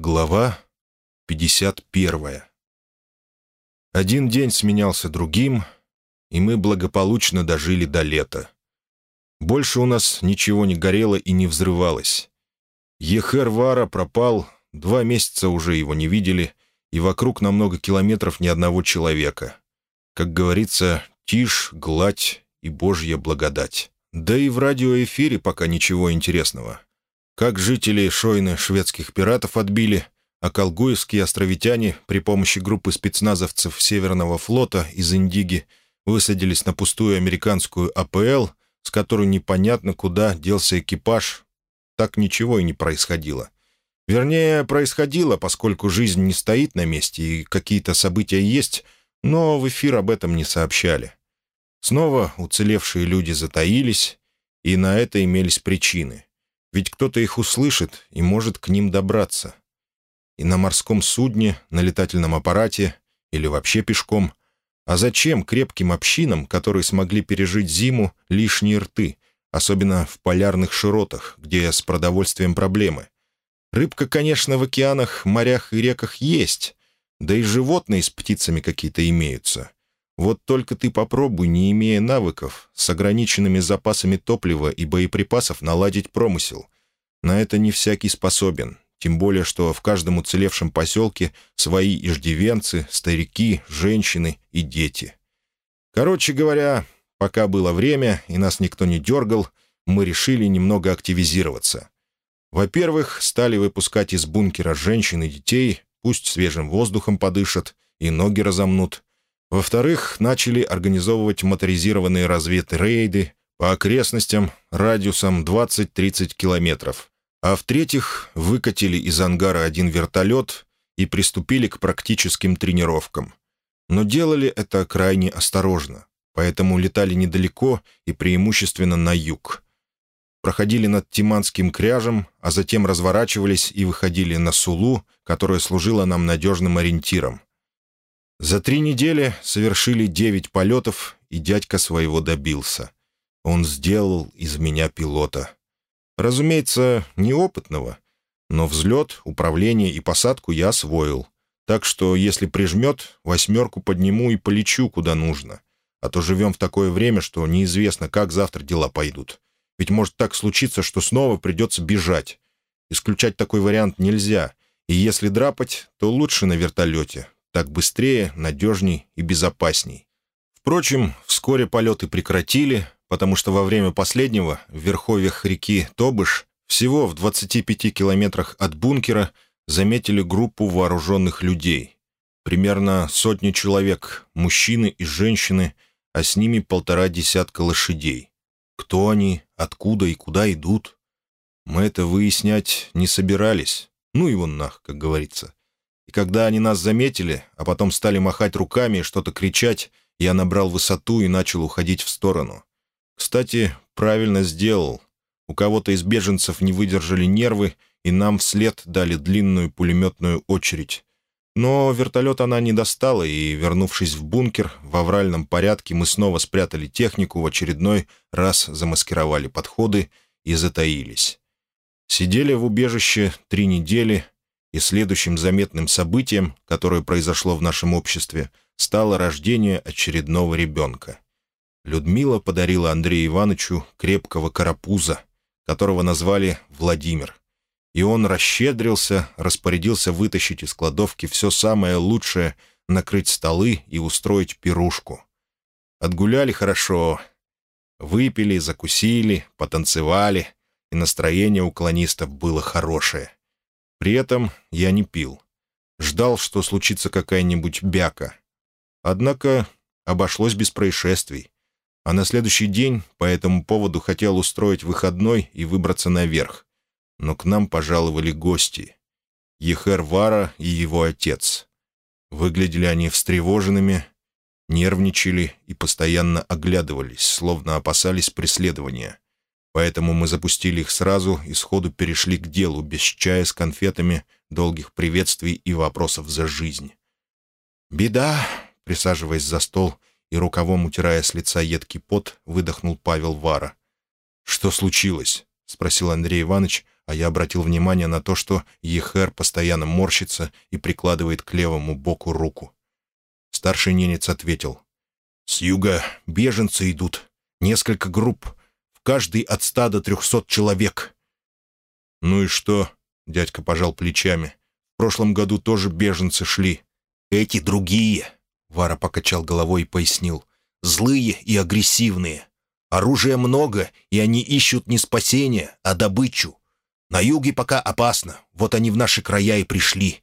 Глава 51 Один день сменялся другим, и мы благополучно дожили до лета. Больше у нас ничего не горело и не взрывалось. Ехер Вара пропал, два месяца уже его не видели, и вокруг на много километров ни одного человека. Как говорится, тишь, гладь и божья благодать. Да и в радиоэфире пока ничего интересного. Как жители Шойны шведских пиратов отбили, а колгуевские островитяне при помощи группы спецназовцев Северного флота из Индиги высадились на пустую американскую АПЛ, с которой непонятно куда делся экипаж, так ничего и не происходило. Вернее, происходило, поскольку жизнь не стоит на месте и какие-то события есть, но в эфир об этом не сообщали. Снова уцелевшие люди затаились, и на это имелись причины. Ведь кто-то их услышит и может к ним добраться. И на морском судне, на летательном аппарате или вообще пешком. А зачем крепким общинам, которые смогли пережить зиму, лишние рты, особенно в полярных широтах, где с продовольствием проблемы? Рыбка, конечно, в океанах, морях и реках есть, да и животные с птицами какие-то имеются. Вот только ты попробуй, не имея навыков, с ограниченными запасами топлива и боеприпасов наладить промысел. На это не всякий способен, тем более, что в каждом уцелевшем поселке свои иждивенцы, старики, женщины и дети. Короче говоря, пока было время и нас никто не дергал, мы решили немного активизироваться. Во-первых, стали выпускать из бункера женщин и детей, пусть свежим воздухом подышат и ноги разомнут. Во-вторых, начали организовывать моторизированные разведрейды по окрестностям радиусом 20-30 километров. А в-третьих, выкатили из ангара один вертолет и приступили к практическим тренировкам. Но делали это крайне осторожно, поэтому летали недалеко и преимущественно на юг. Проходили над Тиманским кряжем, а затем разворачивались и выходили на Сулу, которая служила нам надежным ориентиром. За три недели совершили девять полетов, и дядька своего добился. Он сделал из меня пилота. Разумеется, неопытного, но взлет, управление и посадку я освоил. Так что, если прижмет, восьмерку подниму и полечу куда нужно. А то живем в такое время, что неизвестно, как завтра дела пойдут. Ведь может так случиться, что снова придется бежать. Исключать такой вариант нельзя. И если драпать, то лучше на вертолете. Так быстрее, надежней и безопасней. Впрочем, вскоре полеты прекратили, потому что во время последнего в верховьях реки Тобыш, всего в 25 километрах от бункера, заметили группу вооруженных людей. Примерно сотни человек, мужчины и женщины, а с ними полтора десятка лошадей. Кто они, откуда и куда идут? Мы это выяснять не собирались. Ну и вон нах, как говорится. И когда они нас заметили, а потом стали махать руками и что-то кричать, я набрал высоту и начал уходить в сторону. Кстати, правильно сделал. У кого-то из беженцев не выдержали нервы, и нам вслед дали длинную пулеметную очередь. Но вертолет она не достала, и, вернувшись в бункер, в авральном порядке мы снова спрятали технику, в очередной раз замаскировали подходы и затаились. Сидели в убежище три недели, и следующим заметным событием, которое произошло в нашем обществе, стало рождение очередного ребенка. Людмила подарила Андрею Ивановичу крепкого карапуза, которого назвали Владимир. И он расщедрился, распорядился вытащить из кладовки все самое лучшее, накрыть столы и устроить пирушку. Отгуляли хорошо. Выпили, закусили, потанцевали, и настроение у клонистов было хорошее. При этом я не пил. Ждал, что случится какая-нибудь бяка. Однако обошлось без происшествий. А на следующий день по этому поводу хотел устроить выходной и выбраться наверх. Но к нам пожаловали гости. Ехер Вара и его отец. Выглядели они встревоженными, нервничали и постоянно оглядывались, словно опасались преследования. Поэтому мы запустили их сразу и сходу перешли к делу, без чая с конфетами, долгих приветствий и вопросов за жизнь. «Беда!» — присаживаясь за стол и рукавом утирая с лица едкий пот, выдохнул Павел Вара. «Что случилось?» — спросил Андрей Иванович, а я обратил внимание на то, что Ехер постоянно морщится и прикладывает к левому боку руку. Старший ненец ответил. «С юга беженцы идут. Несколько групп. В каждой от ста до трехсот человек». «Ну и что?» — дядька пожал плечами. «В прошлом году тоже беженцы шли». «Эти другие», — Вара покачал головой и пояснил. «Злые и агрессивные. Оружия много, и они ищут не спасение, а добычу. На юге пока опасно, вот они в наши края и пришли.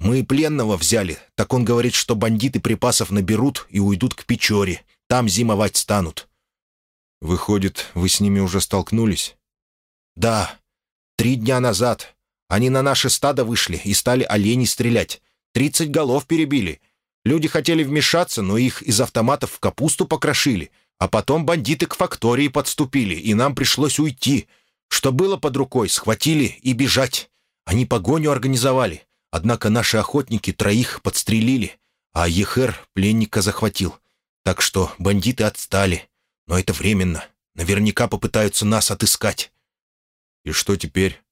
Мы пленного взяли, так он говорит, что бандиты припасов наберут и уйдут к Печоре, там зимовать станут». «Выходит, вы с ними уже столкнулись?» «Да, три дня назад. Они на наше стадо вышли и стали оленей стрелять. Тридцать голов перебили. Люди хотели вмешаться, но их из автоматов в капусту покрошили. А потом бандиты к фактории подступили, и нам пришлось уйти. Что было под рукой, схватили и бежать. Они погоню организовали. Однако наши охотники троих подстрелили, а Ехер пленника захватил. Так что бандиты отстали. Но это временно. Наверняка попытаются нас отыскать. И что теперь?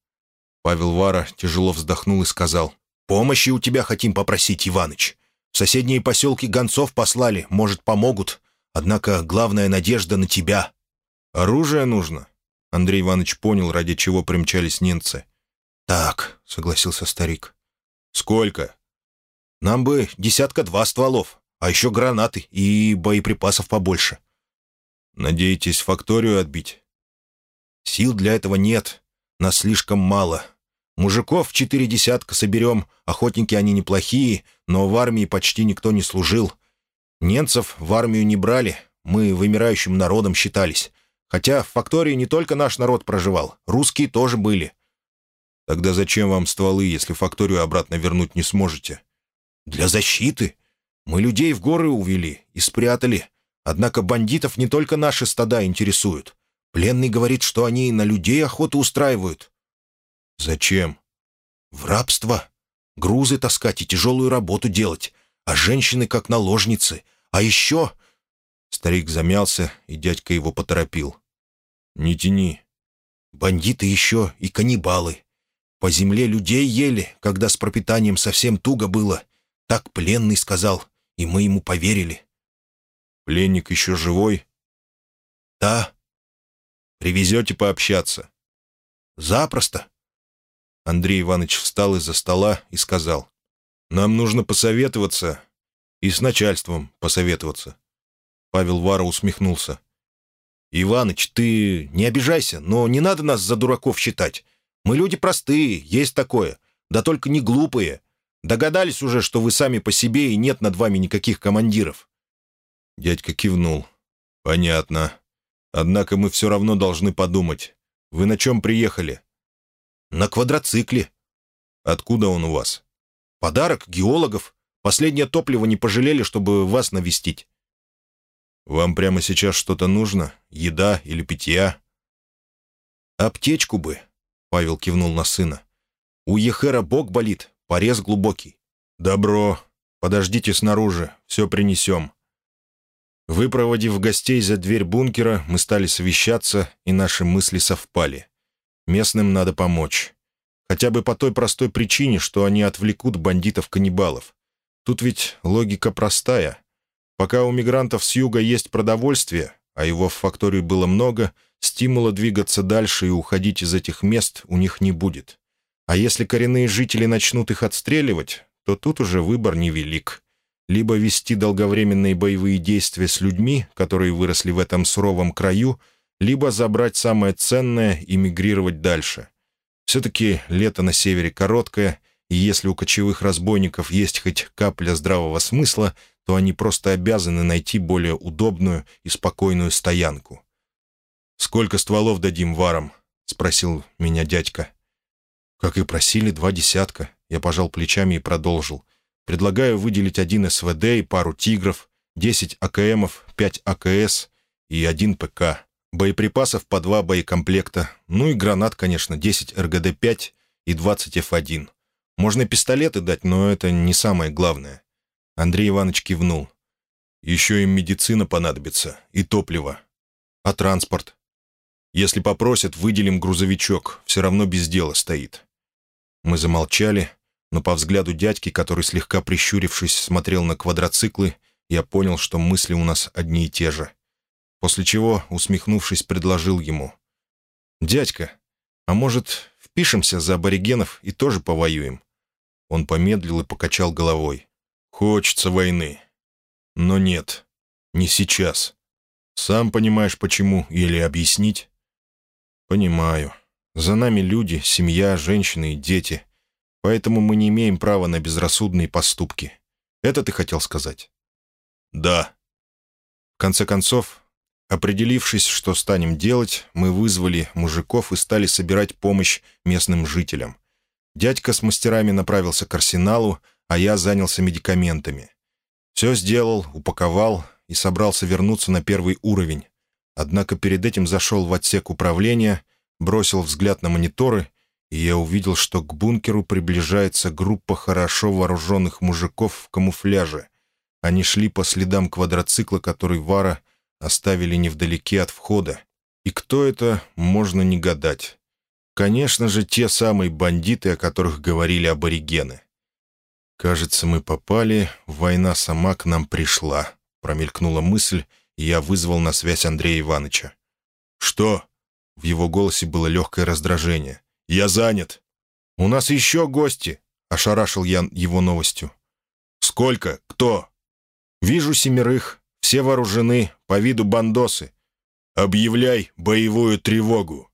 Павел Вара тяжело вздохнул и сказал. «Помощи у тебя хотим попросить, Иваныч. В соседние поселки гонцов послали, может, помогут. Однако главная надежда на тебя. Оружие нужно. Андрей Иванович понял, ради чего примчались немцы. «Так», — согласился старик. «Сколько?» «Нам бы десятка-два стволов, а еще гранаты и боеприпасов побольше». «Надеетесь факторию отбить?» «Сил для этого нет. Нас слишком мало. Мужиков четыре десятка соберем, охотники они неплохие, но в армии почти никто не служил. Немцев в армию не брали, мы вымирающим народом считались. Хотя в фактории не только наш народ проживал, русские тоже были. Тогда зачем вам стволы, если факторию обратно вернуть не сможете? Для защиты. Мы людей в горы увели и спрятали. Однако бандитов не только наши стада интересуют. Пленный говорит, что они на людей охоту устраивают. Зачем? В рабство. Грузы таскать и тяжелую работу делать. А женщины как наложницы. А еще...» Старик замялся, и дядька его поторопил. «Не тяни. Бандиты еще и каннибалы. По земле людей ели, когда с пропитанием совсем туго было. Так пленный сказал, и мы ему поверили». «Пленник еще живой?» «Да». «Привезете пообщаться?» «Запросто». Андрей Иванович встал из-за стола и сказал. «Нам нужно посоветоваться и с начальством посоветоваться». Павел Вара усмехнулся. «Иваныч, ты не обижайся, но не надо нас за дураков считать. Мы люди простые, есть такое, да только не глупые. Догадались уже, что вы сами по себе и нет над вами никаких командиров». Дядька кивнул. «Понятно. Однако мы все равно должны подумать. Вы на чем приехали?» «На квадроцикле». «Откуда он у вас?» «Подарок геологов. Последнее топливо не пожалели, чтобы вас навестить». «Вам прямо сейчас что-то нужно? Еда или питья?» «Аптечку бы», — Павел кивнул на сына. «У Ехера бок болит, порез глубокий». «Добро. Подождите снаружи, все принесем». Выпроводив гостей за дверь бункера, мы стали совещаться, и наши мысли совпали. Местным надо помочь. Хотя бы по той простой причине, что они отвлекут бандитов-каннибалов. Тут ведь логика простая. Пока у мигрантов с юга есть продовольствие, а его в фактории было много, стимула двигаться дальше и уходить из этих мест у них не будет. А если коренные жители начнут их отстреливать, то тут уже выбор невелик. Либо вести долговременные боевые действия с людьми, которые выросли в этом суровом краю, либо забрать самое ценное и мигрировать дальше. Все-таки лето на севере короткое, и если у кочевых разбойников есть хоть капля здравого смысла, то они просто обязаны найти более удобную и спокойную стоянку. «Сколько стволов дадим варам?» — спросил меня дядька. Как и просили, два десятка. Я пожал плечами и продолжил. Предлагаю выделить один СВД и пару «Тигров», десять АКМов, пять АКС и один ПК. Боеприпасов по два боекомплекта. Ну и гранат, конечно, 10 РГД-5 и 20 Ф1. Можно пистолеты дать, но это не самое главное». Андрей Иванович кивнул. «Еще им медицина понадобится и топливо. А транспорт?» Если попросят, выделим грузовичок, все равно без дела стоит». Мы замолчали, но по взгляду дядьки, который, слегка прищурившись, смотрел на квадроциклы, я понял, что мысли у нас одни и те же. После чего, усмехнувшись, предложил ему. «Дядька, а может, впишемся за аборигенов и тоже повоюем?» Он помедлил и покачал головой. «Хочется войны. Но нет, не сейчас. Сам понимаешь, почему, или объяснить?» «Понимаю. За нами люди, семья, женщины и дети. Поэтому мы не имеем права на безрассудные поступки. Это ты хотел сказать?» «Да». В конце концов, определившись, что станем делать, мы вызвали мужиков и стали собирать помощь местным жителям. Дядька с мастерами направился к арсеналу, а я занялся медикаментами. Все сделал, упаковал и собрался вернуться на первый уровень. Однако перед этим зашел в отсек управления, бросил взгляд на мониторы и я увидел, что к бункеру приближается группа хорошо вооруженных мужиков в камуфляже. Они шли по следам квадроцикла, который Вара оставили невдалеке от входа. И кто это, можно не гадать. Конечно же, те самые бандиты, о которых говорили аборигены. «Кажется, мы попали, война сама к нам пришла», — промелькнула мысль, и я вызвал на связь Андрея Ивановича. «Что?» — в его голосе было легкое раздражение. «Я занят». «У нас еще гости», — ошарашил я его новостью. «Сколько? Кто?» «Вижу семерых. Все вооружены, по виду бандосы». «Объявляй боевую тревогу».